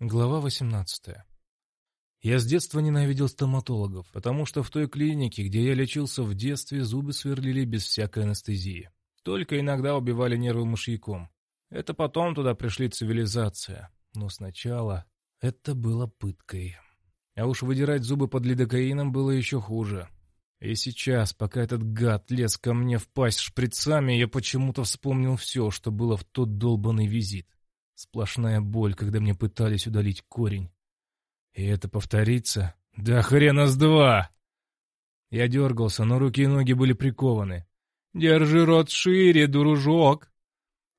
Глава 18. Я с детства ненавидел стоматологов, потому что в той клинике, где я лечился в детстве, зубы сверлили без всякой анестезии. Только иногда убивали нервы мышьяком. Это потом туда пришли цивилизация. Но сначала это было пыткой. А уж выдирать зубы под лидокаином было еще хуже. И сейчас, пока этот гад лез ко мне в пасть шприцами, я почему-то вспомнил все, что было в тот долбанный визит. Сплошная боль, когда мне пытались удалить корень. И это повторится? Да хрена с два! Я дергался, но руки и ноги были прикованы. «Держи рот шире, дружок!»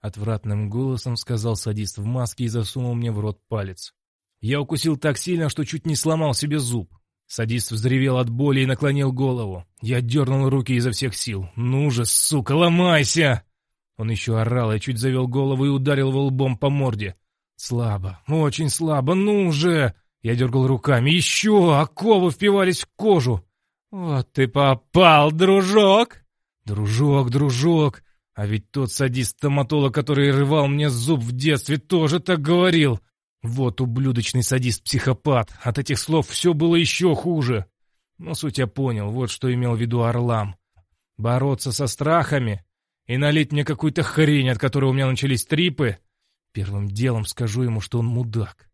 Отвратным голосом сказал садист в маске и засунул мне в рот палец. Я укусил так сильно, что чуть не сломал себе зуб. Садист взревел от боли и наклонил голову. Я дернул руки изо всех сил. «Ну же, сука, ломайся!» Он еще орал и чуть завел голову и ударил его лбом по морде. Слабо, очень слабо, ну же! Я дергал руками. Еще! Оковы впивались в кожу. Вот ты попал, дружок! Дружок, дружок! А ведь тот садист-стоматолог, который рывал мне зуб в детстве, тоже так говорил. Вот ублюдочный садист-психопат. От этих слов все было еще хуже. Но суть я понял, вот что имел в виду Орлам. Бороться со страхами и налить мне какую-то хрень, от которой у меня начались трипы, первым делом скажу ему, что он мудак.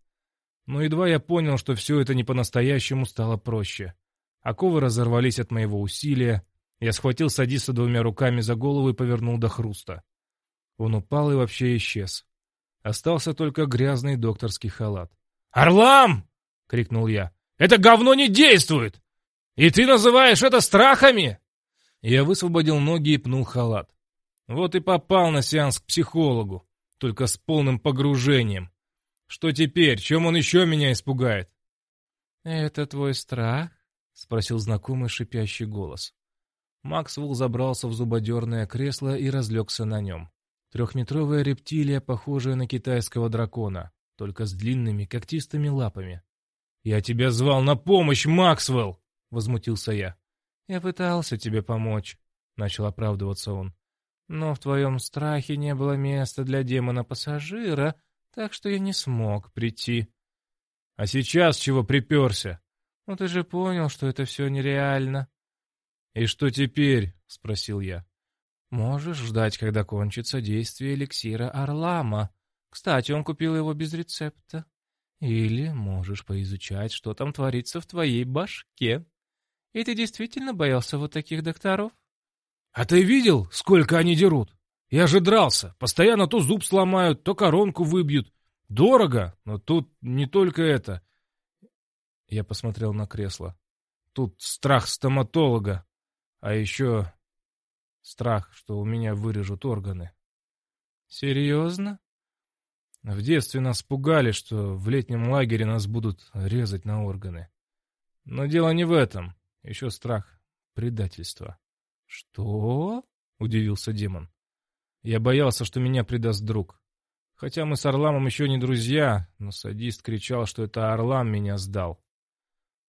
Но едва я понял, что все это не по-настоящему стало проще. Оковы разорвались от моего усилия. Я схватил садиса двумя руками за голову и повернул до хруста. Он упал и вообще исчез. Остался только грязный докторский халат. «Орлам!» — крикнул я. «Это говно не действует! И ты называешь это страхами?» Я высвободил ноги и пнул халат. Вот и попал на сеанс к психологу, только с полным погружением. Что теперь? Чем он еще меня испугает? «Это твой страх?» — спросил знакомый шипящий голос. Максвелл забрался в зубодерное кресло и разлегся на нем. Трехметровая рептилия, похожая на китайского дракона, только с длинными когтистыми лапами. «Я тебя звал на помощь, Максвелл!» — возмутился я. «Я пытался тебе помочь», — начал оправдываться он. Но в твоем страхе не было места для демона-пассажира, так что я не смог прийти. А сейчас чего приперся? Ну ты же понял, что это все нереально. И что теперь? Спросил я. Можешь ждать, когда кончится действие эликсира Орлама. Кстати, он купил его без рецепта. Или можешь поизучать, что там творится в твоей башке. И ты действительно боялся вот таких докторов? «А ты видел, сколько они дерут? Я же дрался. Постоянно то зуб сломают, то коронку выбьют. Дорого, но тут не только это». Я посмотрел на кресло. Тут страх стоматолога, а еще страх, что у меня вырежут органы. «Серьезно?» В детстве нас пугали, что в летнем лагере нас будут резать на органы. Но дело не в этом. Еще страх предательства. «Что?» — удивился демон. «Я боялся, что меня предаст друг. Хотя мы с Орламом еще не друзья, но садист кричал, что это Орлам меня сдал.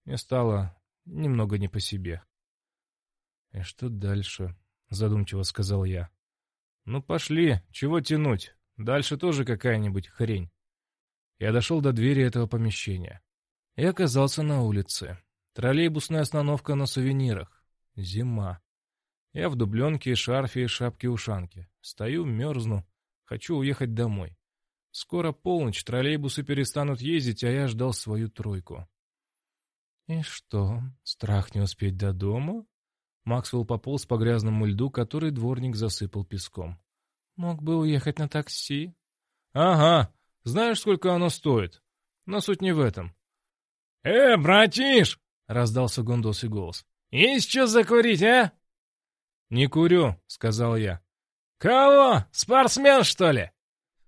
Мне стало немного не по себе». «И что дальше?» — задумчиво сказал я. «Ну пошли, чего тянуть? Дальше тоже какая-нибудь хрень». Я дошел до двери этого помещения и оказался на улице. Троллейбусная остановка на сувенирах. Зима. Я в дубленке, шарфе и шапке-ушанке. Стою, мерзну. Хочу уехать домой. Скоро полночь, троллейбусы перестанут ездить, а я ждал свою тройку. «И что, страх не успеть до дома?» Максвелл пополз по грязному льду, который дворник засыпал песком. «Мог бы уехать на такси?» «Ага. Знаешь, сколько оно стоит? Но суть не в этом». «Э, братиш!» — раздался гондосый голос. «Есть что закурить, а?» «Не курю», — сказал я. «Кого? Спортсмен, что ли?»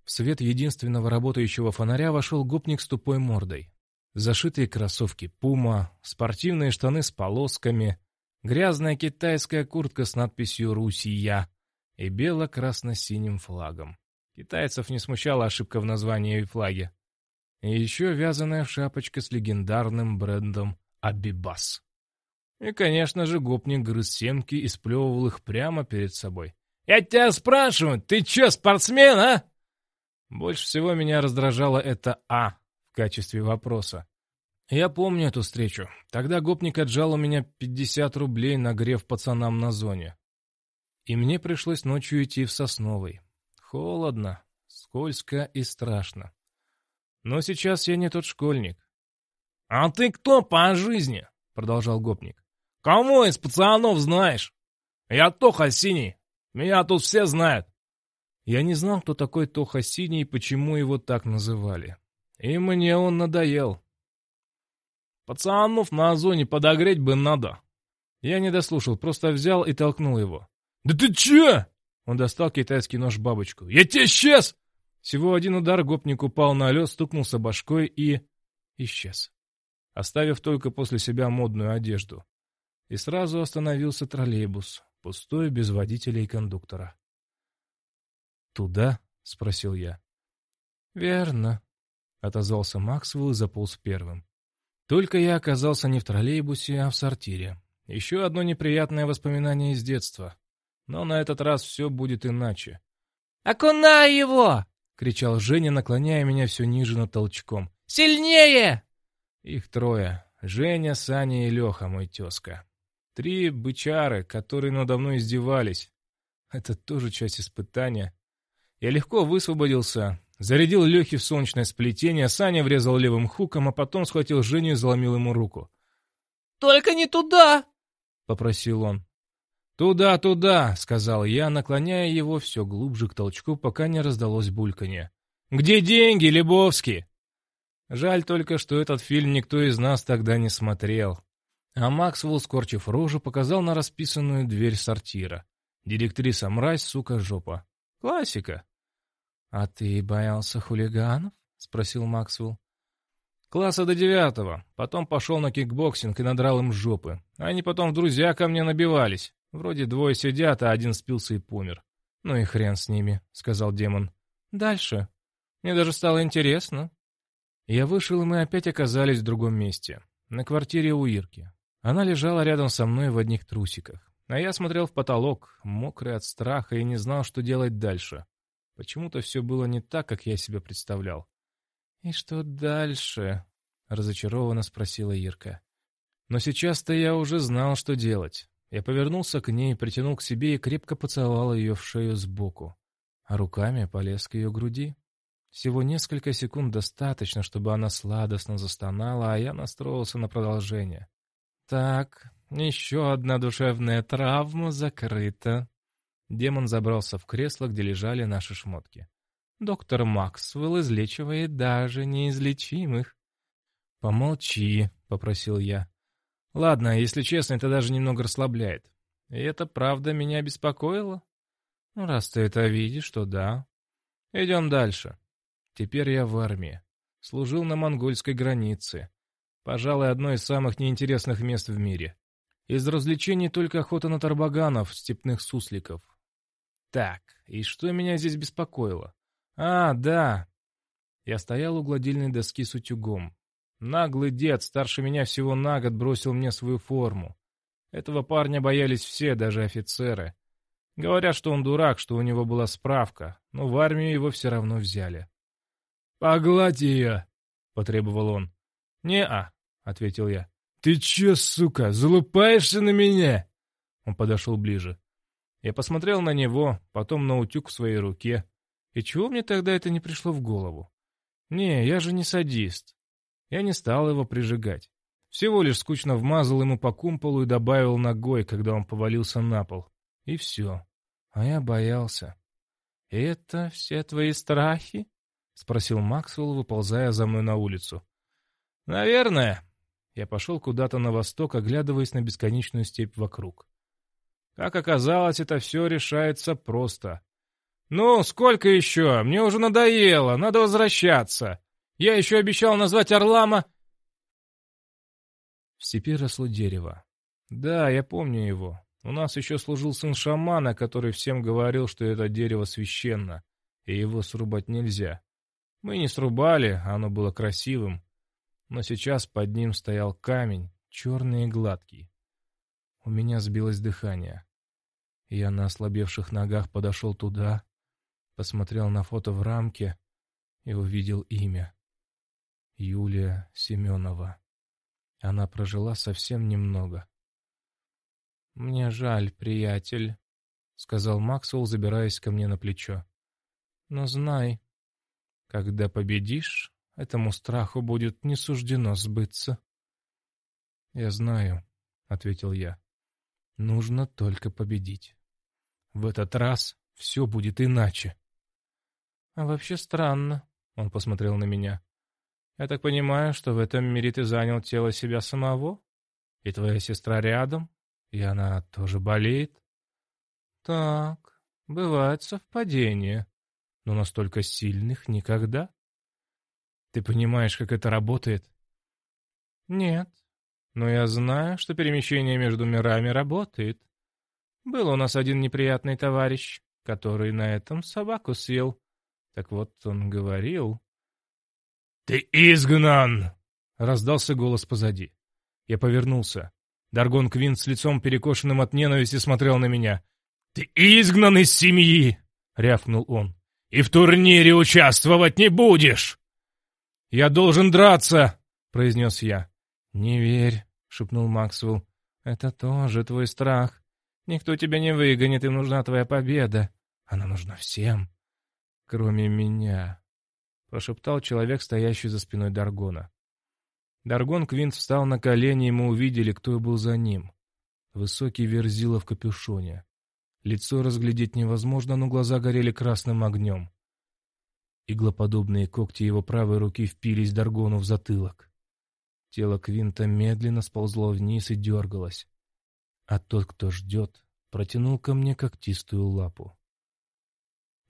В свет единственного работающего фонаря вошел гопник с тупой мордой. Зашитые кроссовки «Пума», спортивные штаны с полосками, грязная китайская куртка с надписью «Русия» и бело-красно-синим флагом. Китайцев не смущала ошибка в названии и флаге. И еще вязаная шапочка с легендарным брендом «Абибас». И, конечно же, гопник грыз семки и сплевывал их прямо перед собой. «Я тебя спрашиваю, ты чё, спортсмен, а?» Больше всего меня раздражало это «а» в качестве вопроса. Я помню эту встречу. Тогда гопник отжал у меня 50 рублей, нагрев пацанам на зоне. И мне пришлось ночью идти в Сосновый. Холодно, скользко и страшно. Но сейчас я не тот школьник. — А ты кто по жизни? — продолжал гопник. — Кому из пацанов знаешь? Я Тоха Синий. Меня тут все знают. Я не знал, кто такой Тоха Синий и почему его так называли. И мне он надоел. Пацанов на озоне подогреть бы надо. Я не дослушал, просто взял и толкнул его. «Да ты че?» Он достал китайский нож-бабочку. «Я тебе сейчас!» Всего один удар гопник упал на лед, стукнулся башкой и... исчез, оставив только после себя модную одежду. И сразу остановился троллейбус, пустой, без водителя и кондуктора. «Туда?» — спросил я. «Верно», — отозвался Максвелл и заполз первым. Только я оказался не в троллейбусе, а в сортире. Еще одно неприятное воспоминание из детства. Но на этот раз все будет иначе. «Окунай его!» — кричал Женя, наклоняя меня все ниже над толчком. «Сильнее!» Их трое. Женя, Саня и Леха, мой тезка. Три бычары, которые надо мной издевались. Это тоже часть испытания. Я легко высвободился, Зарядил Лехи в солнечное сплетение, Саня врезал левым хуком, а потом схватил Женю и заломил ему руку. «Только не туда!» — попросил он. «Туда, туда!» — сказал я, наклоняя его все глубже к толчку, пока не раздалось бульканье. «Где деньги, Лебовски?» Жаль только, что этот фильм никто из нас тогда не смотрел. А Максвелл, скорчив рожу, показал на расписанную дверь сортира. Директриса мразь, сука, жопа. Классика. «А ты боялся хулиганов?» — спросил Максвелл. «Класса до девятого. Потом пошел на кикбоксинг и надрал им жопы. Они потом в друзья ко мне набивались. Вроде двое сидят, а один спился и помер. Ну и хрен с ними», — сказал демон. «Дальше. Мне даже стало интересно». Я вышел, и мы опять оказались в другом месте. На квартире у Ирки. Она лежала рядом со мной в одних трусиках. А я смотрел в потолок, мокрый от страха, и не знал, что делать дальше. Почему-то все было не так, как я себе представлял. «И что дальше?» — разочарованно спросила Ирка. Но сейчас-то я уже знал, что делать. Я повернулся к ней, притянул к себе и крепко поцеловал ее в шею сбоку, а руками полез к ее груди. Всего несколько секунд достаточно, чтобы она сладостно застонала, а я настроился на продолжение. «Так, еще одна душевная травма закрыта», Демон забрался в кресло, где лежали наши шмотки. Доктор Максвелл излечивает даже неизлечимых. «Помолчи», — попросил я. «Ладно, если честно, это даже немного расслабляет. И это правда меня беспокоило? Ну, раз ты это видишь, то да. Идем дальше. Теперь я в армии. Служил на монгольской границе. Пожалуй, одно из самых неинтересных мест в мире. Из развлечений только охота на тарбаганов, степных сусликов, так, и что меня здесь беспокоило? А, да. Я стоял у гладильной доски с утюгом. Наглый дед, старше меня всего на год, бросил мне свою форму. Этого парня боялись все, даже офицеры. Говорят, что он дурак, что у него была справка, но в армию его все равно взяли. «Погладь ее!» — потребовал он. «Не-а», — ответил я. «Ты че, сука, залупаешься на меня?» Он подошел ближе. Я посмотрел на него, потом на утюг в своей руке. И чего мне тогда это не пришло в голову? Не, я же не садист. Я не стал его прижигать. Всего лишь скучно вмазал ему по кумполу и добавил ногой, когда он повалился на пол. И все. А я боялся. «Это все твои страхи?» — спросил Максвелл, выползая за мной на улицу. «Наверное». Я пошел куда-то на восток, оглядываясь на бесконечную степь вокруг. Как оказалось, это все решается просто. «Ну, сколько еще? Мне уже надоело, надо возвращаться. Я еще обещал назвать Орлама...» В степи росло дерево. Да, я помню его. У нас еще служил сын шамана, который всем говорил, что это дерево священно, и его срубать нельзя. Мы не срубали, оно было красивым. Но сейчас под ним стоял камень, черный и гладкий. У меня сбилось дыхание. Я на ослабевших ногах подошел туда, посмотрел на фото в рамке и увидел имя. Юлия Семенова. Она прожила совсем немного. «Мне жаль, приятель», — сказал Максвелл, забираясь ко мне на плечо. «Но знай, когда победишь, этому страху будет не суждено сбыться». «Я знаю», — ответил я. «Нужно только победить. В этот раз все будет иначе». «А вообще странно», — он посмотрел на меня. «Я так понимаю, что в этом мире ты занял тело себя самого? И твоя сестра рядом, и она тоже болеет?» «Так, бывают совпадения, но настолько сильных никогда». «Ты понимаешь, как это работает?» «Нет, но я знаю, что перемещение между мирами работает. Был у нас один неприятный товарищ, который на этом собаку съел. Так вот он говорил... «Ты изгнан!» — раздался голос позади. Я повернулся. Даргон Квин с лицом перекошенным от ненависти смотрел на меня. «Ты изгнан из семьи!» — рявкнул он. «И в турнире участвовать не будешь!» «Я должен драться!» — произнес я. «Не верь», — шепнул Максвелл. «Это тоже твой страх. Никто тебя не выгонит, им нужна твоя победа. Она нужна всем, кроме меня», — прошептал человек, стоящий за спиной Даргона. Даргон Квинт встал на колени, и мы увидели, кто был за ним. Высокий верзила в капюшоне. Лицо разглядеть невозможно, но глаза горели красным огнем. Иглоподобные когти его правой руки впились Даргону в затылок. Тело Квинта медленно сползло вниз и дергалось. А тот, кто ждет, протянул ко мне когтистую лапу.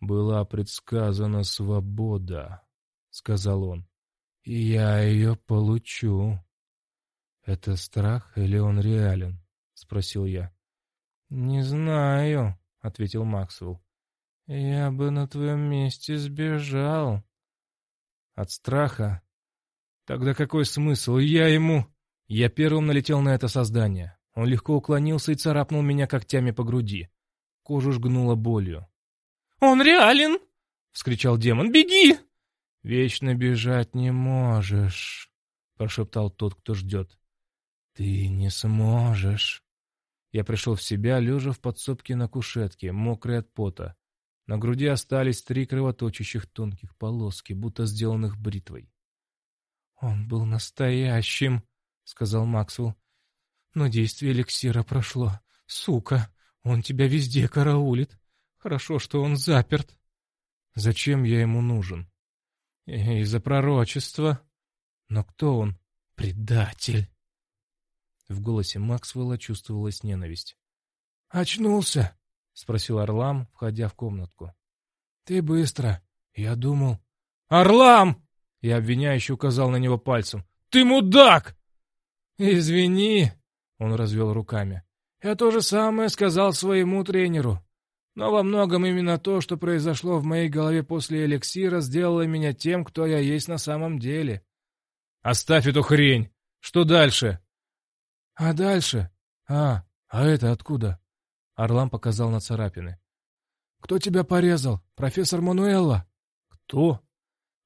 «Была предсказана свобода», — сказал он. «И я ее получу». «Это страх или он реален?» — спросил я. «Не знаю», — ответил Максвелл. «Я бы на твоем месте сбежал». «От страха Тогда какой смысл? Я ему... Я первым налетел на это создание. Он легко уклонился и царапнул меня когтями по груди. Кожу жгнуло болью. «Он реален!» — вскричал демон. «Беги!» «Вечно бежать не можешь», — прошептал тот, кто ждет. «Ты не сможешь». Я пришел в себя, лежа в подсобке на кушетке, мокрый от пота. На груди остались три кровоточащих тонких полоски, будто сделанных бритвой. «Он был настоящим», — сказал Максвелл. «Но действие эликсира прошло. Сука, он тебя везде караулит. Хорошо, что он заперт». «Зачем я ему нужен?» «Из-за пророчества». «Но кто он?» «Предатель». В голосе Максвелла чувствовалась ненависть. «Очнулся?» — спросил Орлам, входя в комнатку. «Ты быстро. Я думал...» «Орлам!» Я обвиняюще указал на него пальцем. «Ты мудак!» «Извини», — он развел руками. «Я то же самое сказал своему тренеру. Но во многом именно то, что произошло в моей голове после эликсира, сделало меня тем, кто я есть на самом деле». «Оставь эту хрень! Что дальше?» «А дальше? А, а это откуда?» Орлам показал на царапины. «Кто тебя порезал? Профессор Мануэлла?» «Кто?»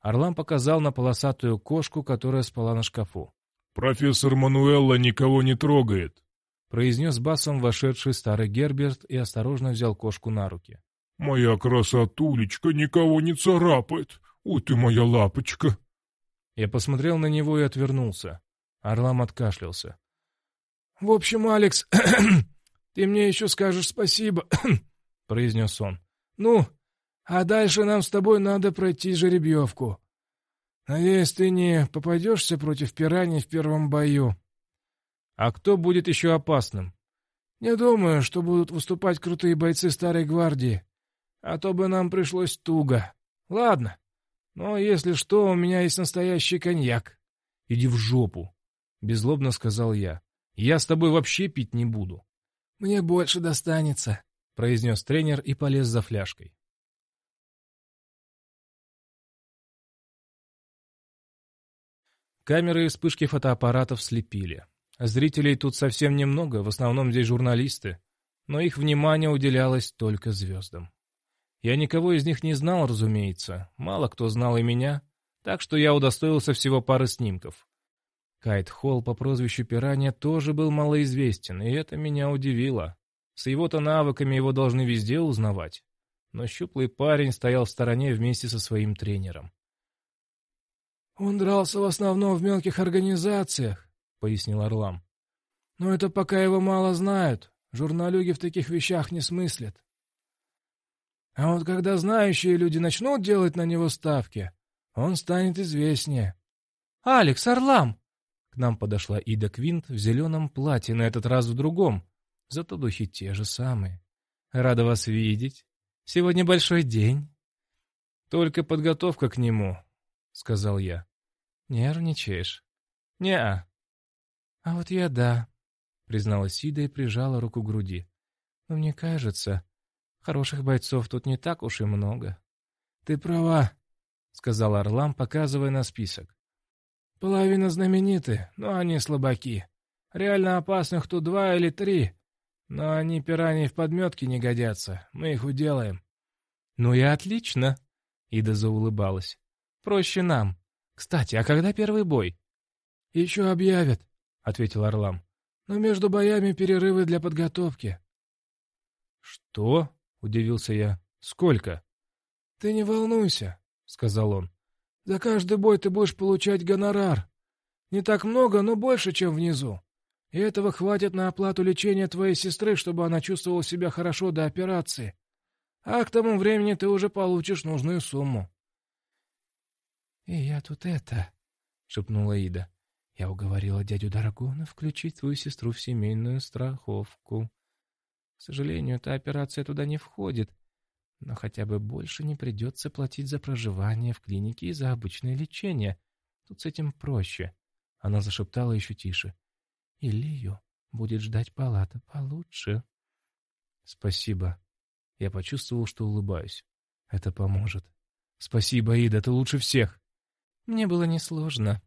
Орлам показал на полосатую кошку, которая спала на шкафу. «Профессор Мануэлла никого не трогает», — произнес басом вошедший старый Герберт и осторожно взял кошку на руки. «Моя красотулечка никого не царапает. Ой ты моя лапочка!» Я посмотрел на него и отвернулся. Орлам откашлялся. «В общем, Алекс, ты мне еще скажешь спасибо», — произнес он. «Ну, а дальше нам с тобой надо пройти жеребьевку. Надеюсь, ты не попадешься против пираний в первом бою. А кто будет еще опасным? Не думаю, что будут выступать крутые бойцы Старой Гвардии. А то бы нам пришлось туго. Ладно. Но если что, у меня есть настоящий коньяк. Иди в жопу, — беззлобно сказал я. Я с тобой вообще пить не буду. Мне больше достанется, — произнес тренер и полез за фляжкой. Камеры и вспышки фотоаппаратов слепили. Зрителей тут совсем немного, в основном здесь журналисты, но их внимание уделялось только звездам. Я никого из них не знал, разумеется, мало кто знал и меня, Так что я удостоился всего пары снимков. Кайт Холл по прозвищу Пиранья тоже был малоизвестен, и это меня удивило. С его-то навыками его должны везде узнавать. Но щуплый парень стоял в стороне вместе со своим тренером. «Он дрался в основном в мелких организациях», — пояснил Орлам. «Но это пока его мало знают. Журналюги в таких вещах не смыслят. А вот когда знающие люди начнут делать на него ставки, он станет известнее». «Алекс, Орлам!» К нам подошла Ида Квинт в зеленом платье, на этот раз в другом. Зато духи те же самые. «Рада вас видеть. Сегодня большой день». «Только подготовка к нему», — сказал я. «Нервничаешь?» «Не-а». «А вот я да», — призналась Сида и прижала руку к груди. «Но мне кажется, хороших бойцов тут не так уж и много». «Ты права», — сказал Орлам, показывая на список. «Половина знамениты, но они слабаки. Реально опасных тут два или три, но они пираньи в подметке не годятся. Мы их уделаем». «Ну и отлично», — Ида заулыбалась. «Проще нам. Кстати, а когда первый бой?» «Еще объявят», — ответил Орлам. «Но между боями перерывы для подготовки». «Что?» — удивился я. «Сколько?» «Ты не волнуйся», — сказал он. «За каждый бой ты будешь получать гонорар. Не так много, но больше, чем внизу. И этого хватит на оплату лечения твоей сестры, чтобы она чувствовала себя хорошо до операции. А к тому времени ты уже получишь нужную сумму. — И я тут это... — шепнула Ида. — Я уговорила дядю Дарагона включить твою сестру в семейную страховку. К сожалению, эта операция туда не входит, но хотя бы больше не придется платить за проживание в клинике и за обычное лечение. Тут с этим проще. Она зашептала еще тише. И Лию будет ждать палата получше. Спасибо. Я почувствовал, что улыбаюсь. Это поможет. Спасибо, Ида, ты лучше всех. Мне было несложно.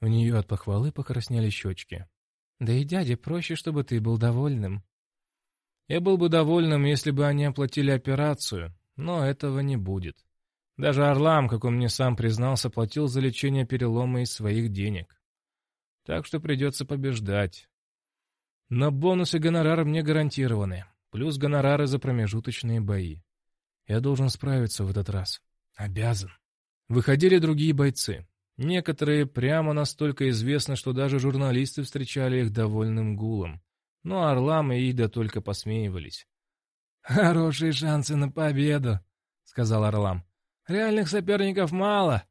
У нее от похвалы покраснели щечки. Да и дяде проще, чтобы ты был довольным. Я был бы довольным, если бы они оплатили операцию, но этого не будет. Даже Орлам, как он мне сам признался, платил за лечение перелома из своих денег. Так что придется побеждать. Но бонусы гонорар мне гарантированы, плюс гонорары за промежуточные бои. Я должен справиться в этот раз. Обязан. Выходили другие бойцы. Некоторые прямо настолько известны, что даже журналисты встречали их довольным гулом. Но Орлам и Ида только посмеивались. «Хорошие шансы на победу», — сказал Орлам. «Реальных соперников мало.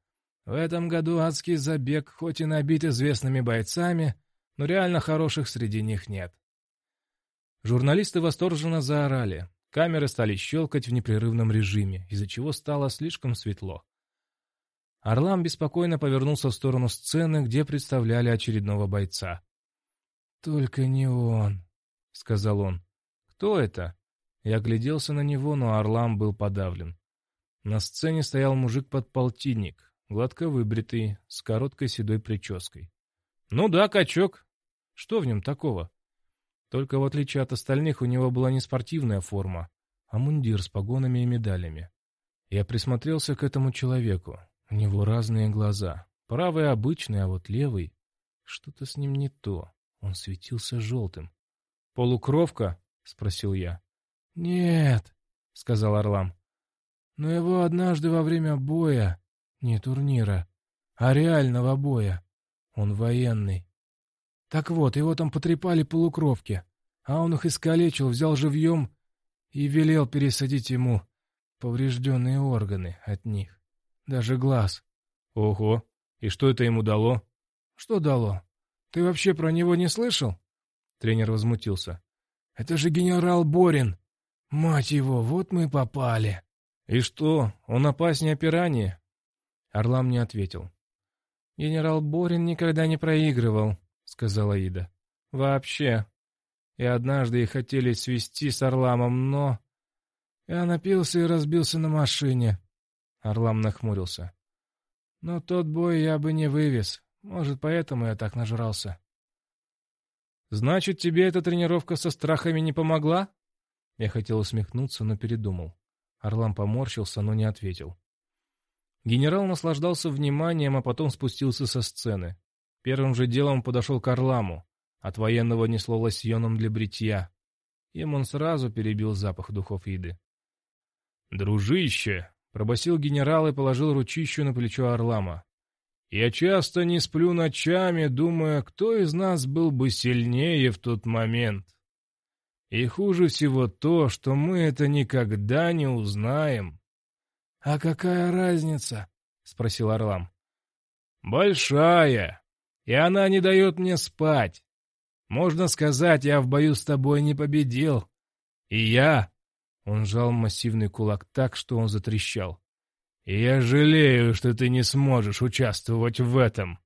В этом году адский забег хоть и набит известными бойцами, но реально хороших среди них нет. Журналисты восторженно заорали. Камеры стали щелкать в непрерывном режиме, из-за чего стало слишком светло. Орлам беспокойно повернулся в сторону сцены, где представляли очередного бойца. «Только не он», — сказал он. «Кто это?» Я огляделся на него, но Орлам был подавлен. На сцене стоял мужик-подполтинник, гладко выбритый, с короткой седой прической. Ну да, качок. Что в нем такого? Только в отличие от остальных у него была не спортивная форма, а мундир с погонами и медалями. Я присмотрелся к этому человеку. У него разные глаза. Правый обычный, а вот левый... Что-то с ним не то. Он светился желтым. «Полукровка?» — спросил я. «Нет», — сказал Орлам. «Но его однажды во время боя не турнира, а реального боя. Он военный. Так вот, его там потрепали полукровки, а он их искалечил, взял живьем и велел пересадить ему поврежденные органы от них. Даже глаз. Ого, и что это ему дало? Что дало? Ты вообще про него не слышал? Тренер возмутился. Это же генерал Борин. Мать его, вот мы попали. И что, он опаснее пираньи? Орлам не ответил. «Генерал Борин никогда не проигрывал», — сказала Ида. «Вообще. И однажды их хотели свести с Орламом, но...» Я напился и разбился на машине. Орлам нахмурился. «Но тот бой я бы не вывез. Может, поэтому я так нажрался». «Значит, тебе эта тренировка со страхами не помогла?» Я хотел усмехнуться, но передумал. Орлам поморщился, но не ответил. Генерал наслаждался вниманием, а потом спустился со сцены. Первым же делом подошел к Орламу. От военного несло лосьоном для бритья. Им он сразу перебил запах духов еды. «Дружище!» — пробасил генерал и положил ручищу на плечо Орлама. «Я часто не сплю ночами, думая, кто из нас был бы сильнее в тот момент. И хуже всего то, что мы это никогда не узнаем». «А какая разница?» — спросил Орлам. «Большая, и она не дает мне спать. Можно сказать, я в бою с тобой не победил. И я...» Он сжал массивный кулак так, что он затрещал. «И я жалею, что ты не сможешь участвовать в этом».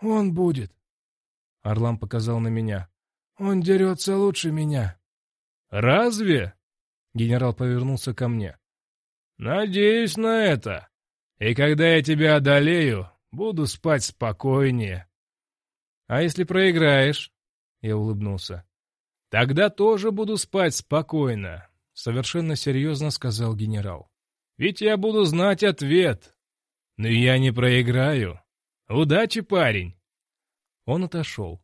«Он будет». Орлам показал на меня. «Он дерется лучше меня». «Разве?» Генерал повернулся ко мне. «Надеюсь на это. И когда я тебя одолею, буду спать спокойнее». «А если проиграешь?» Я улыбнулся. «Тогда тоже буду спать спокойно», — совершенно серьезно сказал генерал. «Ведь я буду знать ответ. Но я не проиграю. Удачи, парень!» Он отошел.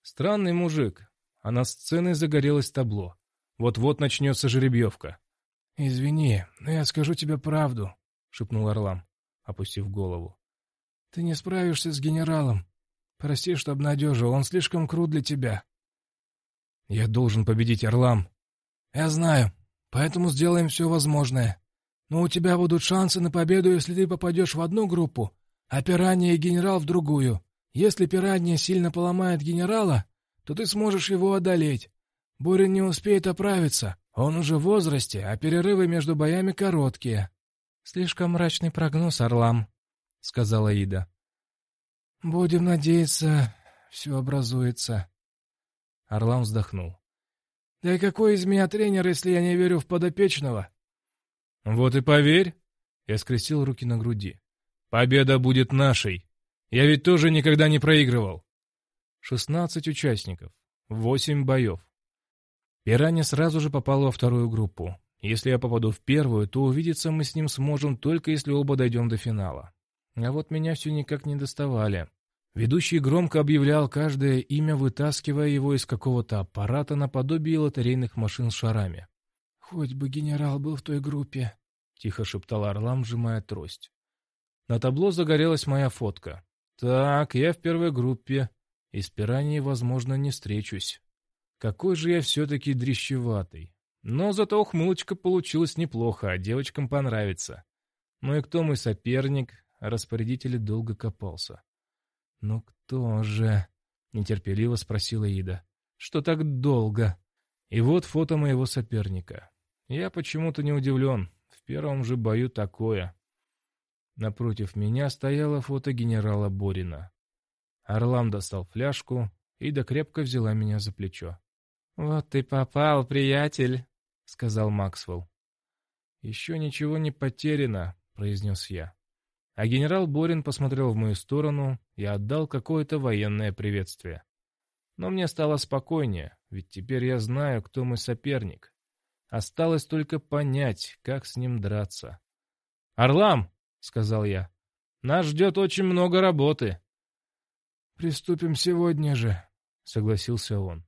Странный мужик, а на сцене загорелось табло. Вот-вот начнется жеребьевка. «Извини, но я скажу тебе правду», — шепнул Орлам, опустив голову. «Ты не справишься с генералом. Прости, что обнадежил, он слишком крут для тебя». «Я должен победить Орлам». «Я знаю, поэтому сделаем все возможное. Но у тебя будут шансы на победу, если ты попадешь в одну группу, а Пиранья и генерал в другую. Если Пиранья сильно поломает генерала, то ты сможешь его одолеть. Бурин не успеет оправиться, он уже в возрасте, а перерывы между боями короткие. Слишком мрачный прогноз, Орлам, — сказала Ида. Будем надеяться, все образуется. Орлам вздохнул. Да и какой из меня тренер, если я не верю в подопечного? Вот и поверь, — я скрестил руки на груди. Победа будет нашей. Я ведь тоже никогда не проигрывал. Шестнадцать участников, восемь боев. Пиранья сразу же попала во вторую группу. Если я попаду в первую, то увидеться мы с ним сможем только если оба дойдем до финала. А вот меня все никак не доставали. Ведущий громко объявлял каждое имя, вытаскивая его из какого-то аппарата наподобие лотерейных машин с шарами. «Хоть бы генерал был в той группе», — тихо шептал Орлам, сжимая трость. На табло загорелась моя фотка. «Так, я в первой группе. И с пираньей, возможно, не встречусь». Какой же я все-таки дрищеватый. Но зато ухмылочка получилась неплохо, а девочкам понравится. Ну и кто мой соперник? Распорядитель долго копался. «Ну кто же?» — нетерпеливо спросила Ида. «Что так долго?» И вот фото моего соперника. Я почему-то не удивлен. В первом же бою такое. Напротив меня стояло фото генерала Борина. Орлам достал фляжку, Ида крепко взяла меня за плечо. «Вот ты попал, приятель», — сказал Максвелл. «Еще ничего не потеряно», — произнес я. А генерал Борин посмотрел в мою сторону и отдал какое-то военное приветствие. Но мне стало спокойнее, ведь теперь я знаю, кто мой соперник. Осталось только понять, как с ним драться. «Орлам!» — сказал я. «Нас ждет очень много работы». «Приступим сегодня же», — согласился он.